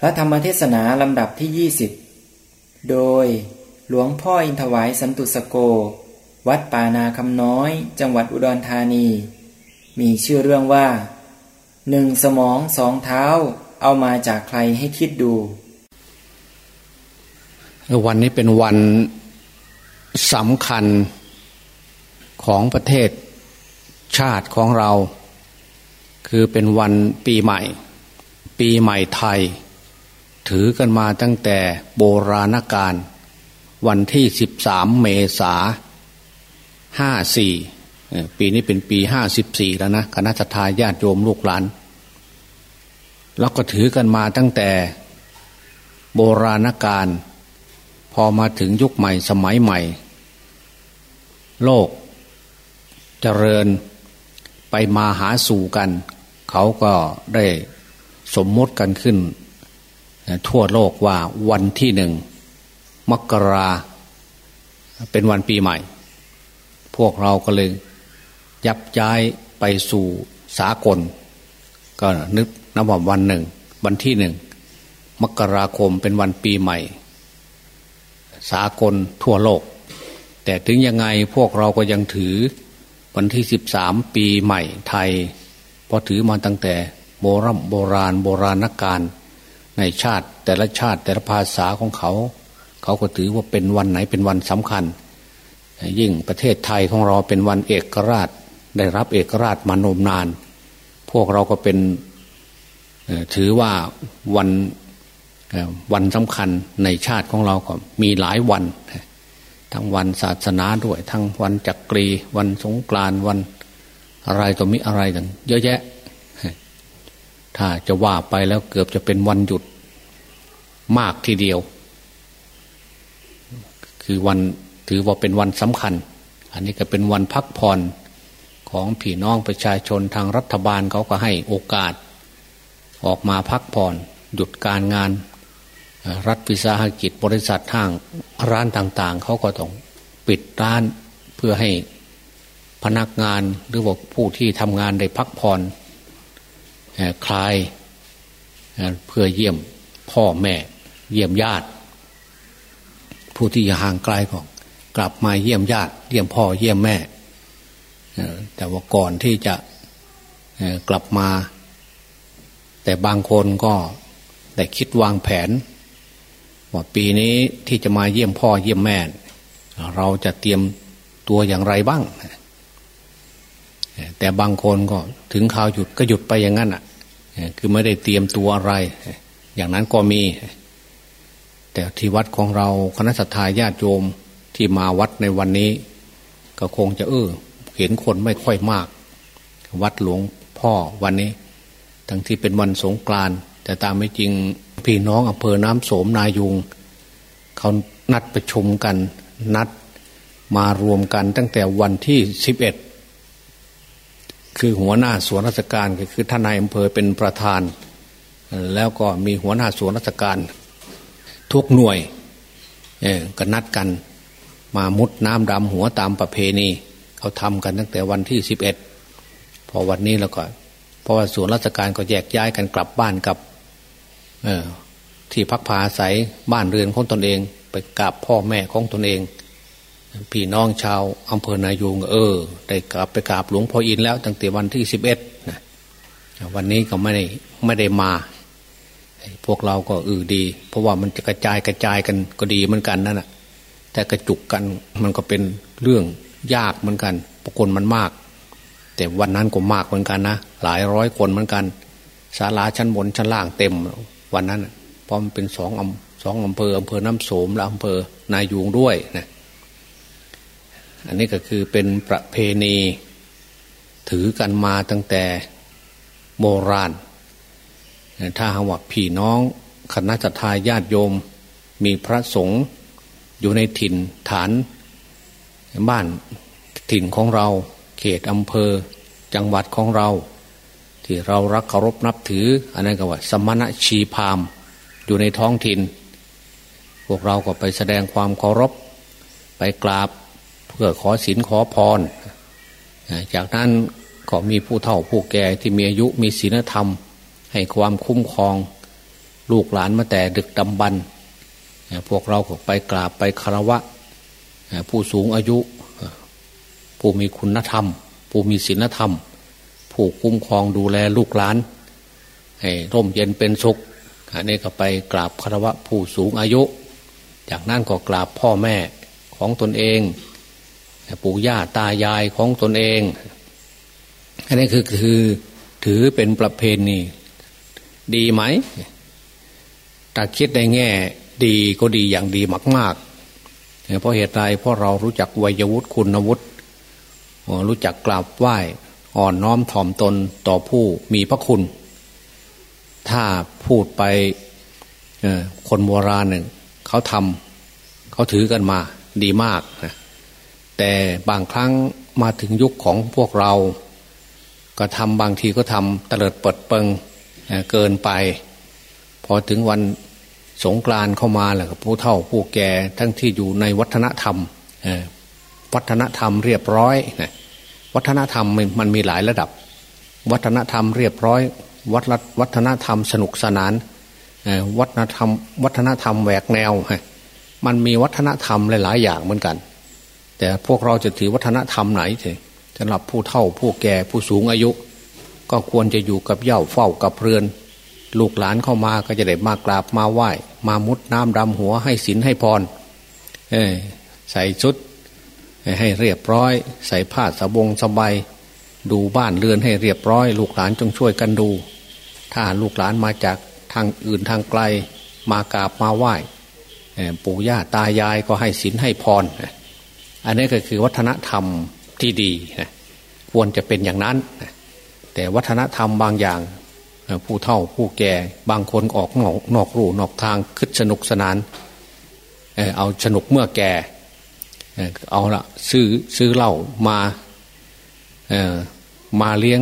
พระธรรมเทศนาลำดับที่ 20 โดยหลวงพ่ออินทวายสันตุสโก วัดป่านาคำน้อย จังหวัดอุดรธานี มีชื่อเรื่องว่าหนึ่งสมองสองเท้า เอามาจากใครให้คิดดู วันนี้เป็นวันสำคัญของประเทศชาติของเรา คือเป็นวันปีใหม่ ปีใหม่ไทย ถือกันมาตั้งแต่โบราณกาลวันที่สิบสามเมษาห้าสี่ปีนี้เป็นปีห้าสิบสี่แล้วนะคณะทาญาติโยมลูกหลานแล้วก็ถือกันมาตั้งแต่โบราณกาลพอมาถึงยุคใหม่สมัยใหม่ โลกเจริญไปมาหาสู่กัน เขาก็ได้สมมติกันขึ้น ทั่วโลกว่าวันที่หนึ่งมกราเป็นวันปีใหม่ พวกเราก็เลยยับย้ายไปสู่สากล ก็นึกนับว่าวันหนึ่ง วันที่หนึ่งมกราคมเป็นวันปีใหม่ สากลทั่วโลก แต่ถึงยังไงพวกเราก็ยังถือวันที่สิบสามปีใหม่ไทย พอถือมาตั้งแต่โบรโบราณโบราณนักการ ในชาติแต่ละชาติแต่ละภาษาของเขา เขาก็ถือว่าเป็นวันไหนเป็นวันสำคัญ ยิ่งประเทศไทยของเราเป็นวันเอกราช ได้รับเอกราชมานมนาน พวกเราก็เป็นถือว่าวันวันสำคัญในชาติของเราก็มีหลายวัน ทั้งวันศาสนาด้วย ทั้งวันจักรี วันสงกรานวันอะไรตัวมิอะไรต่างเยอะแยะ ถ้าจะว่าไปแล้วเกือบจะเป็นวันหยุดมากทีเดียว คือวันถือว่าเป็นวันสำคัญ อันนี้ก็เป็นวันพักผ่อนของพี่น้องประชาชนทางรัฐบาลเขาก็ให้โอกาส ออกมาพักผ่อนหยุดการงาน รัฐวิสาหกิจบริษัททางร้านต่าง ๆ เขาก็ต้องปิดร้านเพื่อให้พนักงานหรือว่าผู้ที่ทำงานได้พักผ่อน คลายเพื่อเยี่ยมพ่อแม่ เยี่ยมญาติ ผู้ที่ห่างไกลก็กลับมาเยี่ยมญาติ เยี่ยมพ่อเยี่ยมแม่แต่ว่าก่อนที่จะกลับมา แต่บางคนก็ได้คิดวางแผนว่าปีนี้ที่จะมาเยี่ยมพ่อเยี่ยมแม่ เราจะเตรียมตัวอย่างไรบ้าง แต่บางคนก็ถึงข่าวหยุดก็หยุดไปอย่างนั้นอะ คือไม่ได้เตรียมตัวอะไร อย่างนั้นก็มี แต่ที่วัดของเราคณะสัตยาญาติโยมที่มาวัดในวันนี้ ก็คงจะเออเห็นคนไม่ค่อยมาก วัดหลวงพ่อวันนี้ ทั้งที่เป็นวันสงกรานแต่ตามไม่จริงพี่น้องอำเภอน้ำโสมนายุงเขานัดประชุมกันนัดมารวมกันตั้งแต่วันที่สิบเอ็ด คือหัวหน้าส่วนราชการก็คือท่านนายอำเภอเป็นประธาน แล้วก็มีหัวหน้าส่วนราชการ ทุกหน่วยก็นัดกันมามุดน้ำดำหัวตามประเพณี เขาทำกันตั้งแต่วันที่สิบเอ็ดพอวันนี้แล้วก็เพราะว่าส่วนราชการก็แยกย้ายกันกลับบ้านกับที่พักพาอาศัยบ้านเรือนของตนเอง ไปกราบพ่อแม่ของตนเอง พี่น้องชาวอำเภอนายูงเออ ได้กลับไปกราบหลวงพ่ออินแล้ว ตั้งแต่วันที่สิบเอ็ดนะวันนี้ก็ไม่ได้ไม่ได้มา พวกเราก็เออดี เพราะว่ามันจะกระจายกระจายกันก็ดีเหมือนกันนั่นแหะแต่กระจุกกันมันก็เป็นเรื่องยากเหมือนกันปรากฏมันมาก แต่วันนั้นก็มากเหมือนกันนะหลายร้อยคนเหมือนกันศาลาชั้นบนชั้นล่างเต็ม วันนั้นเพราะมันเป็นสองอำสองอำเภออำเภอน้ำโสมและอำเภอนายูงด้วยนะ อันนี้ก็คือเป็นประเพณี ถือกันมาตั้งแต่โบราณ ถ้าหากว่าพี่น้องคณะทาญาติโยม มีพระสงฆ์อยู่ในถิ่นฐาน บ้านถิ่นของเรา เขตอำเภอ จังหวัดของเรา ที่เรารักเคารพนับถือ อันนั้นก็ว่า สมณะชีพามอยู่ในท้องถิ่น พวกเราก็ไปแสดงความเคารพ ไปกราบ พื่อขอศีลขอพร จากนั้นก็มีผู้เฒ่าผู้แก่ที่มีอายุมีศีลธรรม ให้ความคุ้มครอง ลูกหลานมาแต่ดึกดำบรรพวกเราก็ไปกราบไปคารวะ ผู้สูงอายุ ผู้มีคุณธรรม ผู้มีศีลธรรม ผู้คุ้มครองดูแลลูกหลาน ให้ร่มเย็นเป็นสุขอันนี้ก็ไปกราบคารวะผู้สูงอายุ จากนั้นก็กราบพ่อแม่ของตนเอง ปู่ย่าตายายของตนเอง อันนี้คือคือถือเป็นประเพณีดีไหมถ้าคิดในแง่ ดีก็ดีอย่างดีมาก ๆ เพราะเหตุใดเพราะเรารู้จักวัยวุฒิคุณวุฒิรู้จักกราบไหว้อ่อนน้อมถ่อมตนต่อผู้มีพระคุณ ถ้าพูดไปคนโบราณหนึ่งเขาทำเขาถือกันมาดีมากนะ แต่บางครั้งมาถึงยุคของพวกเรา ก็ทำบางทีก็ทำเตลิดเปิดเปิงเกินไป พอถึงวันสงกรานเข้ามาแหละผู้เฒ่าผู้แก่ทั้งที่อยู่ในวัฒนธรรมวัฒนธรรมเรียบร้อยวัฒนธรรมมันมีหลายระดับ วัฒนธรรมเรียบร้อย วัฒวัฒนธรรมสนุกสนานวัฒนธรรมวัฒนธรรมแหวกแนว มันมีวัฒนธรรมหลายๆอย่างเหมือนกัน แต่พวกเราจะถือวัฒนธรรมไหนเถอะสำหรับผู้เฒ่าผู้แก่ผู้สูงอายุ ก็ควรจะอยู่กับเย่าเฝ้ากับเรือน ลูกหลานเข้ามาก็จะได้มากราบมาไหว้ มามุดน้ำดำหัวให้ศีลให้พรใส่ชุด ให้เรียบร้อย ใส่ผ้าสบงสบายดูบ้านเรือนให้เรียบร้อย ลูกหลานจงช่วยกันดู ถ้าลูกหลานมาจากทางอื่นทางไกล มากราบมาไหว้ปู่ย่าตายายก็ให้ศีลให้พร อันนี้ก็คือวัฒนธรรมที่ดีนะควรจะเป็นอย่างนั้น แต่วัฒนธรรมบางอย่าง ผู้เฒ่าผู้แก่บางคนออกนอกนอกรูนอกทางคึดสนุกสนาน เอาสนุกเมื่อแก่ เอาละซื้อซื้อเหล้ามามาเลี้ยง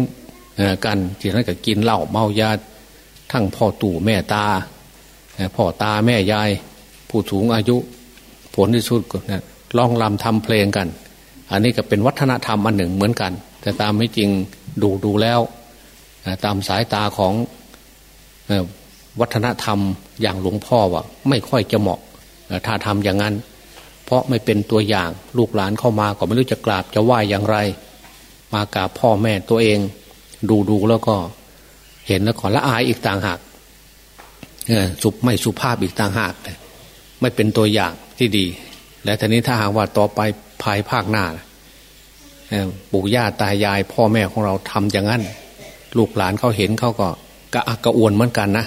กันทีนั้นก็กินเหล้าเมายาทั้งพ่อตู่แม่ตาพ่อตาแม่ยาย ผู้สูงอายุ ผลที่สุดก็นะ ลองลำทำเพลงกัน อันนี้ก็เป็นวัฒนธรรมอันหนึ่งเหมือนกัน แต่ตามไม่จริงดูดูแล้วตามสายตาของวัฒนธรรมอย่างหลวงพ่อว่าไม่ค่อยจะเหมาะถ้าทำอย่างนั้น เพราะไม่เป็นตัวอย่างลูกหลานเข้ามาก็ไม่รู้จะกราบจะไหว้อย่างไร มากราบพ่อแม่ตัวเอง ดูดูแล้วก็เห็นแล้วขอละอายอีกต่างหากสุไม่สุภาพอีกต่างหาก ไม่เป็นตัวอย่างที่ดี และทีนี้ถ้าหากว่าต่อไปภายภาคหน้าปู่ย่าตายาย พ่อแม่ของเราทำอย่างนั้น ลูกหลานเขาเห็นเขาก็กระอักกระอ่วนเหมือนกันนะ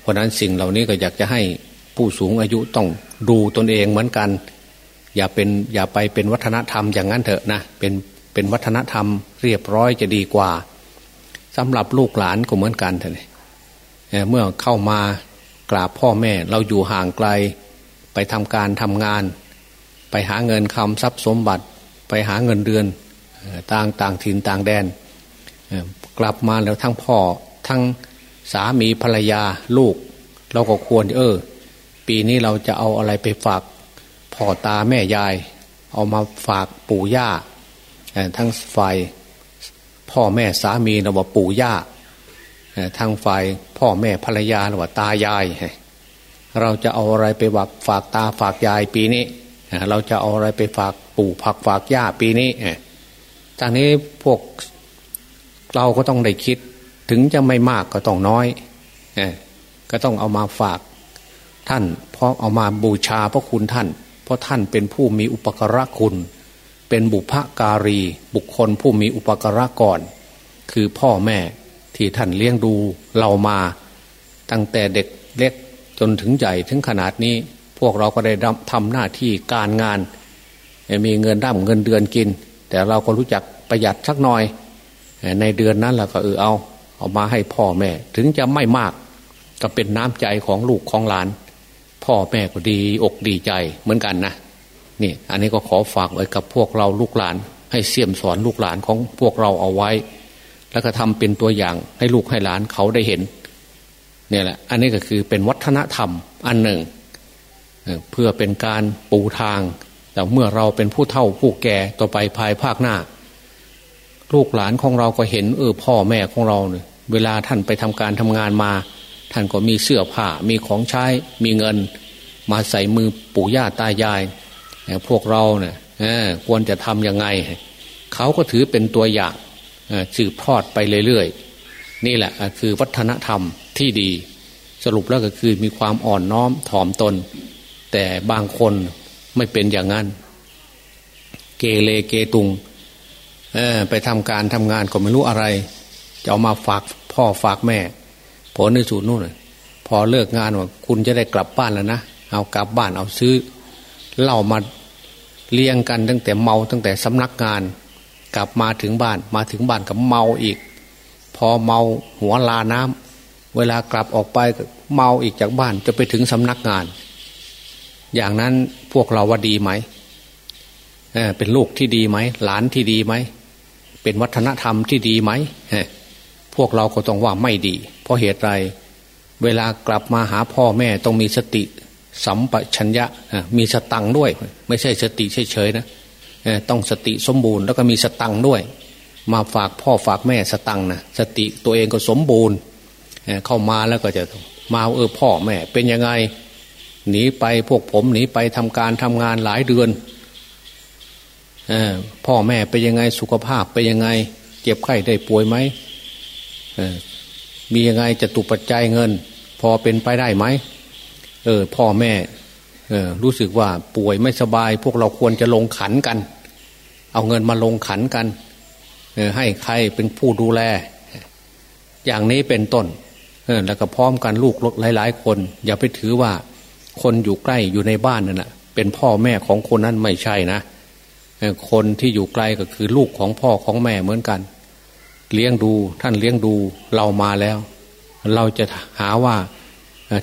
เพราะนั้นสิ่งเหล่านี้ก็อยากจะให้ผู้สูงอายุต้องดูตนเองเหมือนกัน อย่าเป็นอย่าไปเป็นวัฒนธรรมอย่างนั้นเถอะนะเป็นเป็นวัฒนธรรมเรียบร้อยจะดีกว่าสำหรับลูกหลานก็เหมือนกันเถอะเมื่อเข้ามากราบพ่อแม่เราอยู่ห่างไกล ไปทำการทำงาน ไปหาเงินคำทรัพย์สมบัติ ไปหาเงินเดือนต่างต่างถิ่นต่างแดน กลับมาแล้วทั้งพ่อทั้งสามีภรรยาลูก เราก็ควรเออ ปีนี้เราจะเอาอะไรไปฝากพ่อตาแม่ยาย เอามาฝากปู่ย่าทั้งฝ่ายพ่อแม่สามีเราบอกปู่ย่าทางฝ่ายพ่อแม่ภรรยาหรือว่าตายาย เราจะเอาอะไรไปฝากฝากตาฝากยายปีนี้ เราจะเอาอะไรไปฝากปู่ผักฝากย่าปีนี้จากนี้พวกเราก็ต้องได้คิด ถึงจะไม่มากก็ต้องน้อยก็ต้องเอามาฝากท่าน เพราะเอามาบูชาพระคุณท่าน เพราะท่านเป็นผู้มีอุปกระคุณ เป็นบุพการี บุคคลผู้มีอุปกระก่อน คือพ่อแม่ที่ท่านเลี้ยงดูเรามา ตั้งแต่เด็กเล็ก จนถึงใหญ่ถึงขนาดนี้ พวกเราก็ได้ทำหน้าที่การงาน มีเงินร่ำเงินเดือนกิน แต่เราก็รู้จักประหยัดสักหน่อย ในเดือนนั้นเราก็เออเอาเอามาให้พ่อแม่ ถึงจะไม่มากก็เป็นน้ำใจของลูกของหลาน พ่อแม่ก็ดีอกดีใจเหมือนกันนะนี่อันนี้ก็ขอฝากไว้กับพวกเราลูกหลาน ให้เสี่ยมสอนลูกหลานของพวกเราเอาไว้ แล้วก็ทำเป็นตัวอย่างให้ลูกให้หลานเขาได้เห็น เนี่ยแหละ อันนี้ก็คือเป็นวัฒนธรรมอันหนึ่ง เพื่อเป็นการปูทาง แต่เมื่อเราเป็นผู้เฒ่าผู้แก่ต่อไปภายภาคหน้า ลูกหลานของเราก็เห็นเออพ่อแม่ของเราเนี่ยเวลาท่านไปทำการทำงานมา ท่านก็มีเสื้อผ้ามีของใช้มีเงิน มาใส่มือปู่ย่าตายายพวกเราเนี่ยควรจะทำยังไง เขาก็ถือเป็นตัวอย่างสืบทอดไปเรื่อยๆ นี่แหละคือวัฒนธรรม ที่ดี สรุปแล้วก็คือมีความอ่อนน้อมถ่อมตน แต่บางคนไม่เป็นอย่างนั้น เกเรเกตุงไปทำการทำงานก็ไม่รู้อะไร จะเอามาฝากพ่อฝากแม่ผลในสูตรนู่นพอเลิกงานว่าคุณจะได้กลับบ้านแล้วนะเอากลับบ้านเอาซื้อเหล้ามาเลี้ยงกันตั้งแต่เมาตั้งแต่สำนักงาน กลับมาถึงบ้านมาถึงบ้านกับเมาอีก พอเมาหัวลาน้ำ เวลากลับออกไปเมาอีกจากบ้านจะไปถึงสำนักงาน อย่างนั้นพวกเราว่าดีไหมเเป็นลูกที่ดีไหม หลานที่ดีไหม เป็นวัฒนธรรมที่ดีไหมพวกเราก็ต้องว่าไม่ดี เพราะเหตุไร เวลากลับมาหาพ่อแม่ต้องมีสติสัมปชัญญะมีสตังด้วย ไม่ใช่สติเฉยๆนะต้องสติสมบูรณ์แล้วก็มีสตังด้วย มาฝากพ่อฝากแม่สตังนะสติตัวเองก็สมบูรณ์ เข้ามาแล้วก็จะมาเออพ่อแม่ เป็นยังไงหนีไปพวกผมหนีไปทำการทำงานหลายเดือนพ่อแม่เป็นยังไงสุขภาพเป็นยังไง เจ็บไข้ได้ป่วยไหมมียังไงจะตุปัจจัยเงิน พอเป็นไปได้ไหมเออพ่อแม่เออรู้สึกว่าป่วยไม่สบาย พวกเราควรจะลงขันกัน เอาเงินมาลงขันกันออให้ใครเป็นผู้ดูแล อย่างนี้เป็นต้น แล้วก็พร้อมกันลูกหลาย ๆ คน อย่าไปถือว่าคนอยู่ใกล้อยู่ในบ้านนั่นแหะเป็นพ่อแม่ของคนนั้นไม่ใช่นะคนที่อยู่ไกลก็คือลูกของพ่อของแม่เหมือนกัน เลี้ยงดูท่านเลี้ยงดูเรามาแล้ว เราจะหาว่า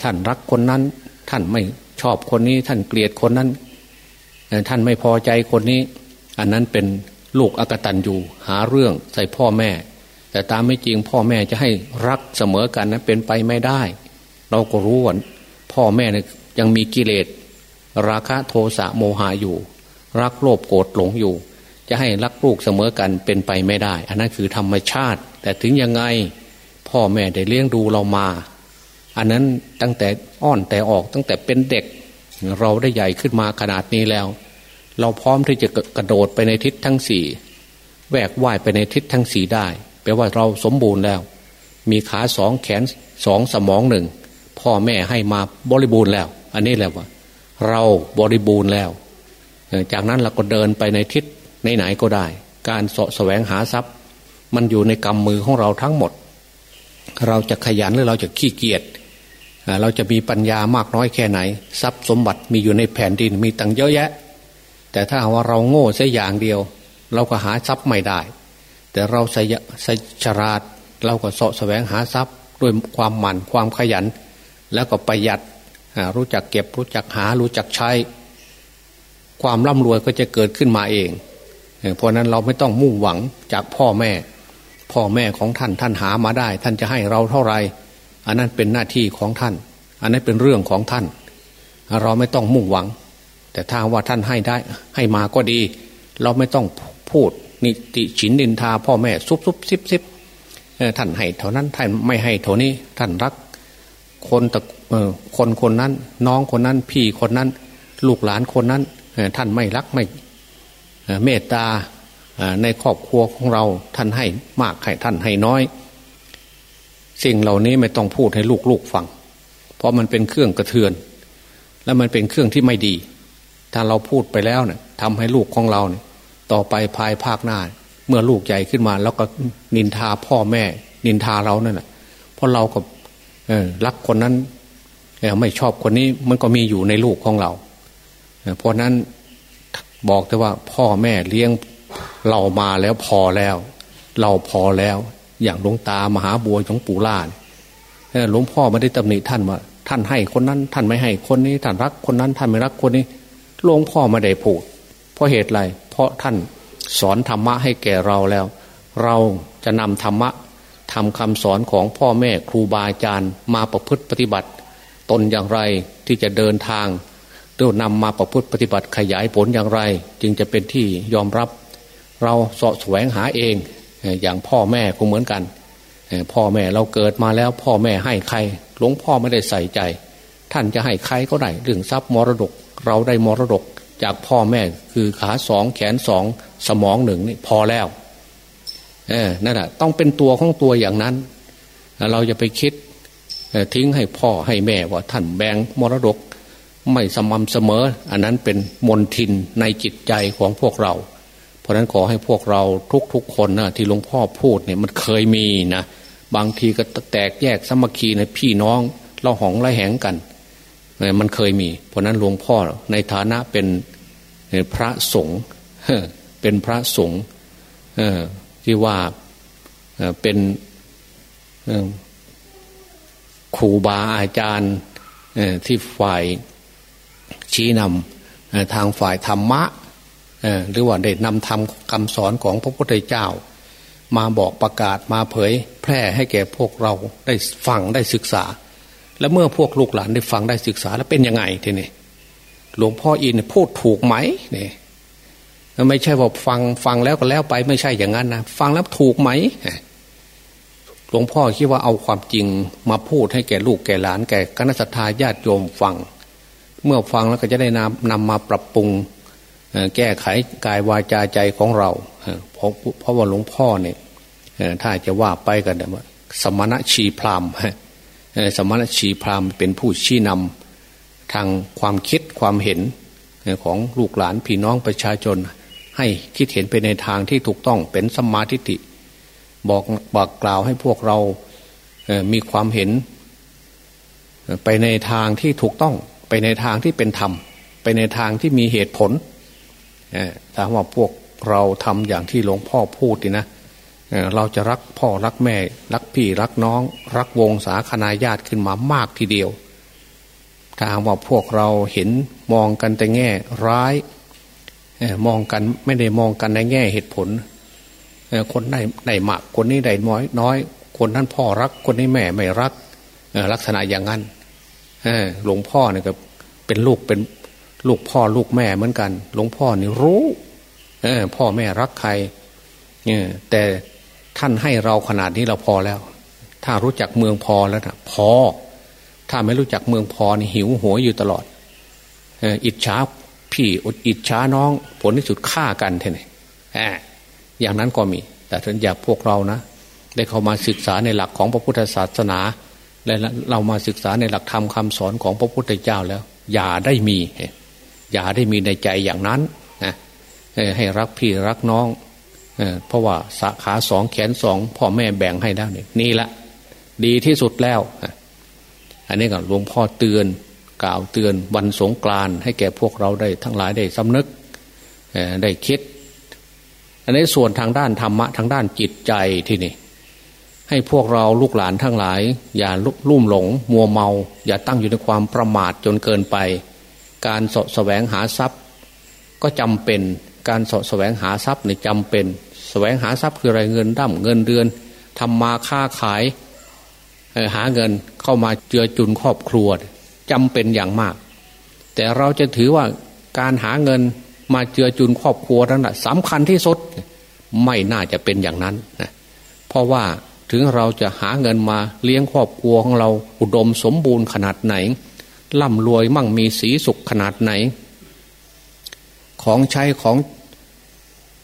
ท่านรักคนนั้น ท่านไม่ชอบคนนี้ ท่านเกลียดคนนั้น ท่านไม่พอใจคนนี้ อันนั้นเป็นลูกอกตันอยู่หาเรื่องใส่พ่อแม่ แต่ตามไม่จริงพ่อแม่จะให้รักเสมอกันนั้นเป็นไปไม่ได้ เราก็รู้ว่าพ่อแม่เนี่ยยังมีกิเลส ราคะโทสะโมหะอยู่ รักโลภโกรธหลงอยู่ จะให้รักลูกเสมอกันเป็นไปไม่ได้ อันนั้นคือธรรมชาติ แต่ถึงยังไงพ่อแม่ได้เลี้ยงดูเรามา อันนั้นตั้งแต่อ้อนแต่ออกตั้งแต่เป็นเด็ก เราได้ใหญ่ขึ้นมาขนาดนี้แล้ว เราพร้อมที่จะกระโดดไปในทิศทั้งสี่แวกว่ายไปในทิศทั้งสี่ได้ แปลว่าเราสมบูรณ์แล้ว มีขาสองแขนสองสมองหนึ่งพ่อแม่ให้มาบริบูรณ์แล้ว อันนี้แหละว่า เราบริบูรณ์แล้ว จากนั้นเราก็เดินไปในทิศไหนๆก็ได้ การสะแสวงหาทรัพย์ มันอยู่ในกำมือของเราทั้งหมด เราจะขยันหรือเราจะขี้เกียจเราจะมีปัญญามากน้อยแค่ไหน ทรัพย์สมบัติมีอยู่ในแผ่นดินมีตังเยอะแยะ แต่ถ้าว่าเราโง่แค่อย่างเดียว เราก็หาทรัพย์ไม่ได้ แต่เราใส่ใส่ฉลาดเราก็สาะแสวงหาทรัพย์ด้วยความหมั่นความขยัน แล้วก็ประหยัดรู้จักเก็บรู้จักหารู้จักใช้ ความร่ำรวยก็จะเกิดขึ้นมาเอง เพราะนั้นเราไม่ต้องมุ่งหวังจากพ่อแม่ พ่อแม่ของท่านท่านหามาได้ ท่านจะให้เราเท่าไหร่อันนั้นเป็นหน้าที่ของท่าน อันนั้นเป็นเรื่องของท่าน เราไม่ต้องมุ่งหวัง แต่ถ้าว่าท่านให้ได้ให้มาก็ดี เราไม่ต้องพูด นิติฉินนินทาพ่อแม่ซุบซุบซิบซิบท่านให้เท่านั้นท่านไม่ให้เท่านี้ ท่านรัก คนตะคนคนนั้น น้องคนนั้น พี่คนนั้น ลูกหลานคนนั้นท่านไม่รักไม่เมตตาในครอบครัวของเราท่านให้มากให้ท่านให้น้อย สิ่งเหล่านี้ไม่ต้องพูดให้ลูกๆฟัง เพราะมันเป็นเครื่องกระเทือน และมันเป็นเครื่องที่ไม่ดี ถ้าเราพูดไปแล้วเนี่ยทำให้ลูกของเราเนี่ย ต่อไปภายภาคหน้า เมื่อลูกใหญ่ขึ้นมา แล้วก็นินทาพ่อแม่ นินทาเรานั่นแหละเพราะเราก็รักคนนั้นไม่ชอบคนนี้มันก็มีอยู่ในลูกของเราเพราะนั้นบอกแต่ว่าพ่อแม่เลี้ยงเรามาแล้วพอแล้ว เราพอแล้ว อย่างหลวงตามหาบัวของปู่ล่าหลวงพ่อไม่ได้ตำหนิท่านว่าท่านให้คนนั้น ท่านไม่ให้คนนี้ ท่านรักคนนั้น ท่านไม่รักคนนี้หลวงพ่อไม่ได้พูดเพราะเหตุอะไร เพราะท่านสอนธรรมะให้แก่เราแล้ว เราจะนำธรรมะทำคำสอนของพ่อแม่ครูบาอาจารย์มาประพฤติปฏิบัติ ตนอย่างไรที่จะเดินทางเดี๋ยวนำมาประพฤติปฏิบัติขยายผลอย่างไร จึงจะเป็นที่ยอมรับ เราสาะแสวงหาเองอย่างพ่อแม่ก็เหมือนกัน พ่อแม่เราเกิดมาแล้วพ่อแม่ให้ใคร หลวงพ่อไม่ได้ใส่ใจ ท่านจะให้ใครก็ได้เรื่องทรัพย์มรดก เราได้มรดก จากพ่อแม่คือขาสองแขนสองสมองหนึ่งนี่พอแล้วเออนั่นแหะต้องเป็นตัวของตัวอย่างนั้น เราจะไปคิดทิ้งให้พ่อให้แม่ว่าท่านแบ่งมรดก ไม่สม่ำเสมอ อันนั้นเป็นมนทินในจิตใจของพวกเรา เพราะนั้นขอให้พวกเราทุกๆคนนะที่หลวงพ่อพูดเนี่ยมันเคยมีนะบางทีก็แตกแยกสมัคคีในพี่น้องเราหองไรแหงกัน มันเคยมี เพราะนั้นหลวงพ่อในฐานะเป็นพระสงฆ์เป็นพระสงฆ์ที่ว่าเป็นครูบาอาจารย์ที่ฝ่ายชี้นำทางฝ่ายธรรมะหรือว่าได้นำธรรมคำสอนของพระพุทธเจ้า มาบอกประกาศมาเผย แพร่ให้แก่พวกเราได้ฟังได้ศึกษา และเมื่อพวกลูกหลานได้ฟังได้ศึกษาแล้วเป็นยังไงทีนี้หลวงพ่ออินพูดถูกไหมเนี่ยไม่ใช่ว่าฟังฟังแล้วก็แล้วไปไม่ใช่อย่างนั้นนะฟังแล้วถูกไหมหลวงพ่อคิดว่าเอาความจริงมาพูดให้แก่ลูกแก่หลานแก่คณะสัตยาญาติโยมฟัง เมื่อฟังแล้วก็จะได้นำนำมาปรับปรุงแก้ไขกายวาจาใจของเราเพราะเพราะว่าหลวงพ่อเนี่ยถ้าจะว่าไปกันว่าสมณะชีพราม สมณชีพรามเป็นผู้ชี้นำทางความคิดความเห็นของลูกหลานพี่น้องประชาชน ให้คิดเห็นไปในทางที่ถูกต้องเป็นสมาธิิบอกบอกกล่าวให้พวกเรามีความเห็น ไปในทางที่ถูกต้องไปในทางที่เป็นธรรม ไปในทางที่มีเหตุผลถ้าว่าพวกเราทำอย่างที่หลวงพ่อพูดนะ เราจะรักพ่อรักแม่ รักพี่รักน้อง รักวงศาคณาญาติขึ้นมามากทีเดียว ถ้าว่าพวกเราเห็นมองกันแต่แง่ร้ายมองกันไม่ได้มองกันในแง่เหตุผล คนได้ได้มากคนนี้ได้น้อยน้อย คนนั้นพ่อรักคนนี้แม่ไม่รักลักษณะอย่างนั้นหลวงพ่อเนี่ยก็เป็นลูกเป็นลูกพ่อลูกแม่เหมือนกัน หลวงพ่อนี่รู้พ่อแม่รักใครแต่ ท่านให้เราขนาดนี้เราพอแล้ว ถ้ารู้จักเมืองพอแล้วนะพอ ถ้าไม่รู้จักเมืองพอนี่หิวหัวอยู่ตลอดอิจฉาพี่อิจฉาน้อง ผลที่สุดฆ่ากันเท่านี้อย่างนั้นก็มี แต่ท่านอย่าพวกเรานะ ได้เข้ามาศึกษาในหลักของพระพุทธศาสนา และเรามาศึกษาในหลักธรรมคาสอนของพระพุทธเจ้าแล้ว อย่าได้มี อย่าได้มีในใจอย่างนั้นนะให้รักพี่รักน้อง เพราะว่าสาขาสองแขนสองพ่อแม่แบ่งให้แล้วนี่นี่ละดีที่สุดแล้ว อันนี้ก็หลวงพ่อเตือน กล่าวเตือนวันสงกรานให้แก่พวกเราได้ทั้งหลายได้สำนึกได้คิด อันนี้ส่วนทางด้านธรรมะทางด้านจิตใจที่นี่ ให้พวกเราลูกหลานทั้งหลาย อย่าลุ่มหลง มัวเมา อย่าตั้งอยู่ในความประมาทจนเกินไป การสะแสวงหาทรัพย์ ก็จำเป็น การสะแสวงหาทรัพย์เนี่ยจำเป็นแสวงหาทรัพย์คืออะไรเงินดั้มเงินเดือนทำมาค้าขายหาเงินเข้ามาเจือจุนครอบครัวจำเป็นอย่างมาก แต่เราจะถือว่าการหาเงินมาเจือจุนครอบครัวนั้นแหะสำคัญที่สุดไม่น่าจะเป็นอย่างนั้นนะเพราะว่าถึงเราจะหาเงินมาเลี้ยงครอบครัวของเราอุดมสมบูรณ์ขนาดไหนร่ำรวยมั่งมีสีสุขขนาดไหน ของใช้ของ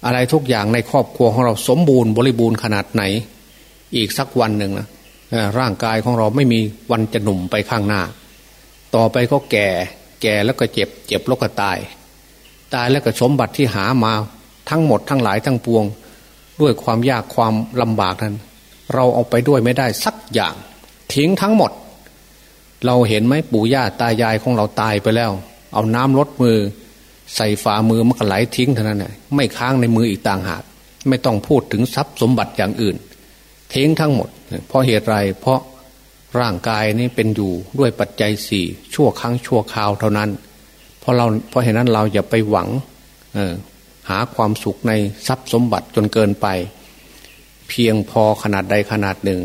อะไรทุกอย่างในครอบครัวของเราสมบูรณ์บริบูรณ์ขนาดไหน อีกสักวันหนึ่งนะร่างกายของเราไม่มีวันจะหนุ่มไปข้างหน้า ต่อไปก็แก่ แก่แล้วก็เจ็บ เจ็บแล้วก็ตาย ตายแล้วก็สมบัติที่หามาทั้งหมดทั้งหลายทั้งปวง ด้วยความยากความลำบากนั้น เราเอาไปด้วยไม่ได้สักอย่างทิ้งทั้งหมด เราเห็นไหมปู่ย่าตายายของเราตายไปแล้ว เอาน้ำลดมือ ใส่ฝ่ามือมันก็ไหลทิ้งเท่านั้นแหละไม่ค้างในมืออีกต่างหาก ไม่ต้องพูดถึงทรัพย์สมบัติอย่างอื่นทิ้งทั้งหมด เพราะเหตุไรเพราะร่างกายนี้เป็นอยู่ด้วยปัจจัยสี่ชั่วครั้งชั่วคราวเท่านั้น เพราะเราเพราะเหตุนั้นเราอย่าไปหวังหาความสุขในทรัพย์สมบัติจนเกินไป เพียงพอขนาดใดขนาดหนึ่ง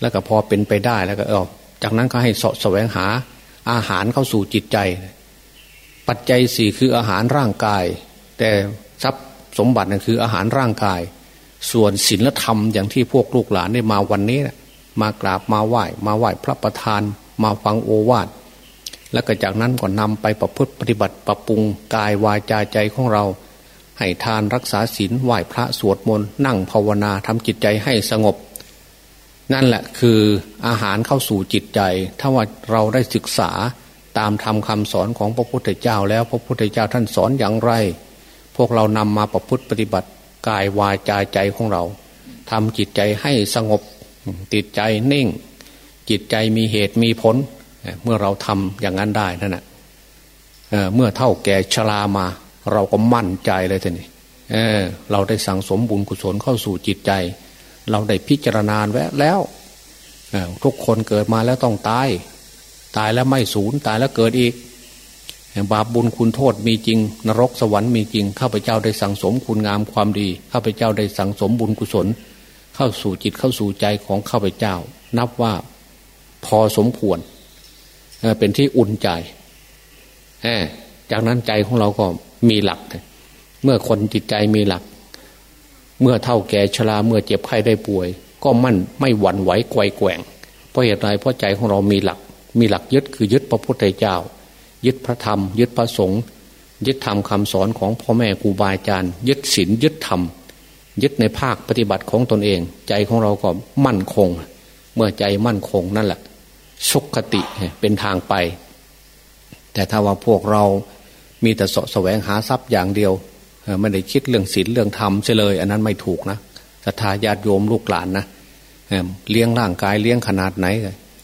แล้วก็พอเป็นไปได้แล้วก็เออจากนั้นก็ให้สะแสวงหาอาหารเข้าสู่จิตใจ ปัจจัยสี่คืออาหารร่างกาย แต่ทรัพย์สมบัตินั่นคืออาหารร่างกาย ส่วนศีลธรรมอย่างที่พวกลูกหลานได้มาวันนี้นะมากราบมาไหว้ มาไหว้พระประธาน มาฟังโอวาทแล้วก็จากนั้นก็นำไปประพฤติปฏิบัติปรับปรุงกายวาจาใจของเรา ให้ทานรักษาศีลไหว้พระสวดมนต์นั่งภาวนาทำจิตใจให้สงบ นั่นแหละคืออาหารเข้าสู่จิตใจ ถ้าว่าเราได้ศึกษา ตามธรรมคาสอนของพระพุทธเจ้าแล้วพระพุทธเจ้าท่านสอนอย่างไร พวกเรานำมาประพฤติปฏิบัติกายวาจาใจของเราทำจิตใจให้สงบติดใจนิ่ง จิตใจมีเหตุมีผล เมื่อเราทำอย่างนั้นได้นั่นแหะเมื่อเท่าแก่ชรามา เราก็มั่นใจเลยทีนี้เเราได้สั่งสมบุญกุศลเข้าสู่จิตใจ เราได้พิจารณาแวะแล้วทุกคนเกิดมาแล้วต้องตาย ตายแล้วไม่สูญตายแล้วเกิดอีก บาปบุญคุณโทษมีจริง นรกสวรรค์มีจริงข้าพเจ้าได้สั่งสมคุณงามความดีข้าพเจ้าได้สั่งสมบุญกุศล เข้าสู่จิตเข้าสู่ใจของข้าพเจ้า นับว่าพอสมควรเป็นที่อุ่นใจจากนั้นใจของเราก็มีหลัก เมื่อคนจิตใจมีหลัก เมื่อเท่าแก่ชราเมื่อเจ็บไข้ได้ป่วย ก็มั่นไม่หวั่นไหวไกวแกว่งเพราะเหตุไรเพราะใจของเรามีหลัก มีหลักยึดคือยึดพระพุทธเจ้า ยึดพระธรรม ยึดพระสงฆ์ยึดธรรมคำสอนของพ่อแม่ครูบาอาจารย์ ยึดศีลยึดธรรม ยึดในภาคปฏิบัติของตนเอง ใจของเราก็มั่นคง เมื่อใจมั่นคงนั่นแหละสุขติเป็นทางไป แต่ถ้าว่าพวกเรามีแต่สะแสวงหาทรัพย์อย่างเดียวไม่ได้คิดเรื่องศีลเรื่องธรรมเฉลย อันนั้นไม่ถูกนะศรัทธาญาติโยมลูกหลานนะเลี้ยงร่างกายเลี้ยงขนาดไหน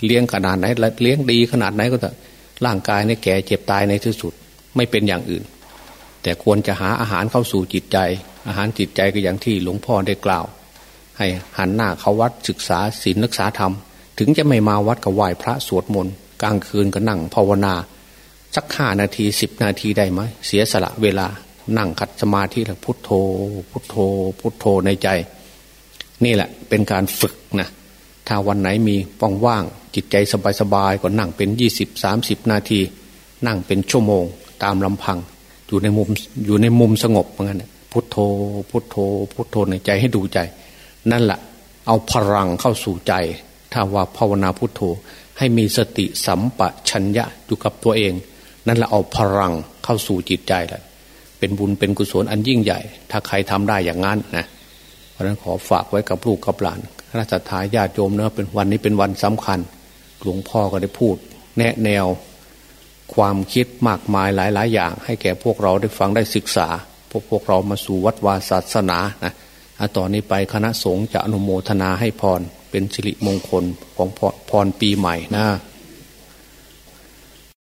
เลี้ยงขนาดไหนเลี้ยงดีขนาดไหนก็เถอะร่างกายในแก่เจ็บตายในที่สุด ไม่เป็นอย่างอื่น แต่ควรจะหาอาหารเข้าสู่จิตใจ อาหารจิตใจก็อย่างที่หลวงพ่อได้กล่าว ให้หันหน้าเข้าวัดศึกษาศีลศึกษาธรรม ถึงจะไม่มาวัดก็ไหว้พระสวดมนต์กลางคืนก็นั่งภาวนาสักห้านาทีสิบนาทีได้ไหมเสียสละเวลานั่งขัดสมาธิแล้วพุทโธ พุทโธ พุทโธในใจ นี่แหละเป็นการฝึกนะถ้าวันไหนมีว่าง จิตใจสบายๆก็นั่งเป็นยี่สิบสามสิบนาที นั่งเป็นชั่วโมงตามลำพัง อยู่ในมุมอยู่ในมุมสงบเหมือนกันพุทโธพุทโธ พุทโธในใจให้ดูใจ นั่นแหละเอาพลังเข้าสู่ใจ ถ้าว่าภาวนาพุทโธให้มีสติสัมปชัญญะอยู่กับตัวเอง นั่นแหละเอาพลังเข้าสู่จิตใจแหละเป็นบุญเป็นกุศลอันยิ่งใหญ่ ถ้าใครทำได้อย่างนั้นนะเพราะนั้นขอฝากไว้กับลูกกับหลานคณะทาญาติโยมเนะเป็นวันนี้เป็นวันสำคัญ หลวงพ่อก็ได้พูด แนะแนว ความคิดมากมายหลาย ๆ อย่าง ให้แก่พวกเราได้ฟังได้ศึกษา พวกพวกเรามาสู่วัดวาศาสนานะต่อนนี้ไปคณะสงฆ์จะอนุโมทนาให้พรเป็นสิริมงคลของพรปีใหม่นะ